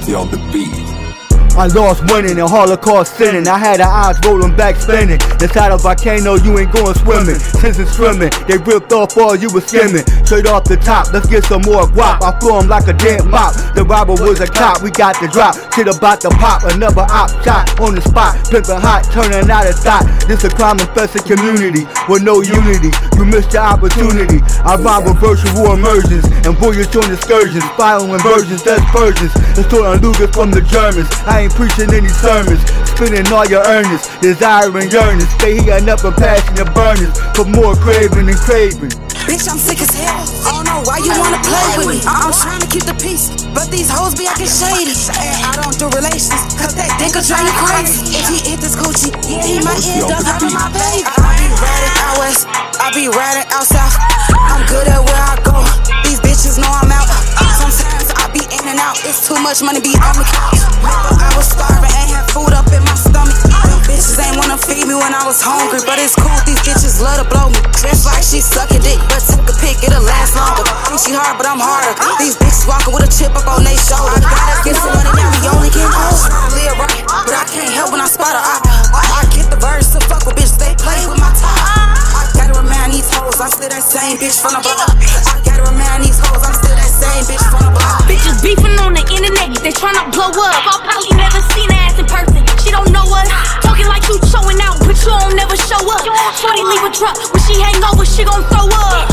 Filthy on the beat. I lost winning and Holocaust sinning. I had the eyes rolling back spinning. Inside a volcano, you ain't going swimming. Since it's swimming, they ripped off all you was skimming. Straight off the top, let's get some more guap. I threw him like a damn mop. The robber was a cop, we got the drop. Shit about to pop, another op shot on the spot. Pimpin' hot, turning out a thought. This a crime infested community with no unity. You missed your opportunity. I rhyme with virtual immersions and voyage on excursions. Following versions, that's versions. Let's on Lucas from the Germans. I ain't preaching any sermons, spending all your earnings, desiring yearnings. Stay here enough of passionate burners, for more craving and craving. Bitch, I'm sick as hell. I don't know why you wanna play with me. I'm trying to keep the peace, but these hoes be acting shady. And I don't do relations, cause that dick will drive you crazy. If he hit this coochie, he might end up having my baby. I be riding out west, I be riding out south. Much money be on couch. I was starving, ain't had food up in my stomach. Them bitches ain't wanna feed me when I was hungry, but it's cool. These bitches love to blow me. Just like she sucking dick, but took a pic, it'll last longer. Think she hard, but I'm harder. These bitches walking with a chip up on their shoulder. I gotta get some money now, we only getting old. I live right, but I can't help when I spot her. I, I get the verse to fuck with bitches, they play with my top. I gotta remind these hoes, I'm still that same bitch from the block. Blow up. I probably never seen her ass in person. She don't know us. Talking like you showing out, but you don't never show up. Shorty leave a drop when she hang over, she gon' throw up.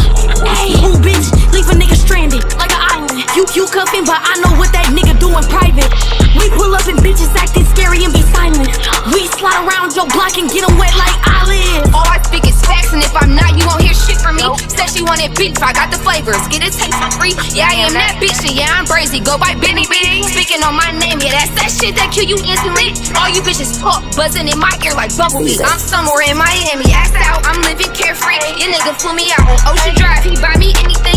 Hey, ooh, bitch, leave a nigga stranded like an island. You you cuffing, but I know what that nigga do in private. We pull up and bitches acting scary and be silent. We slide around your block and get 'em wet like olives. All I speak is facts, and if I'm not, you won't hear shit from me. Said she wanted beef, I got the flavors, get it taste for free. Yeah, I am that bitch, and yeah, I'm brazy. Go by Benny Bitty. Speaking on my name, yeah, that's that shit that kill you instantly. All you bitches talk, buzzing in my ear like bumblebee. I'm somewhere in Miami, ass out, I'm living carefree. Your nigga flew me out on Ocean Drive, he buy me anything.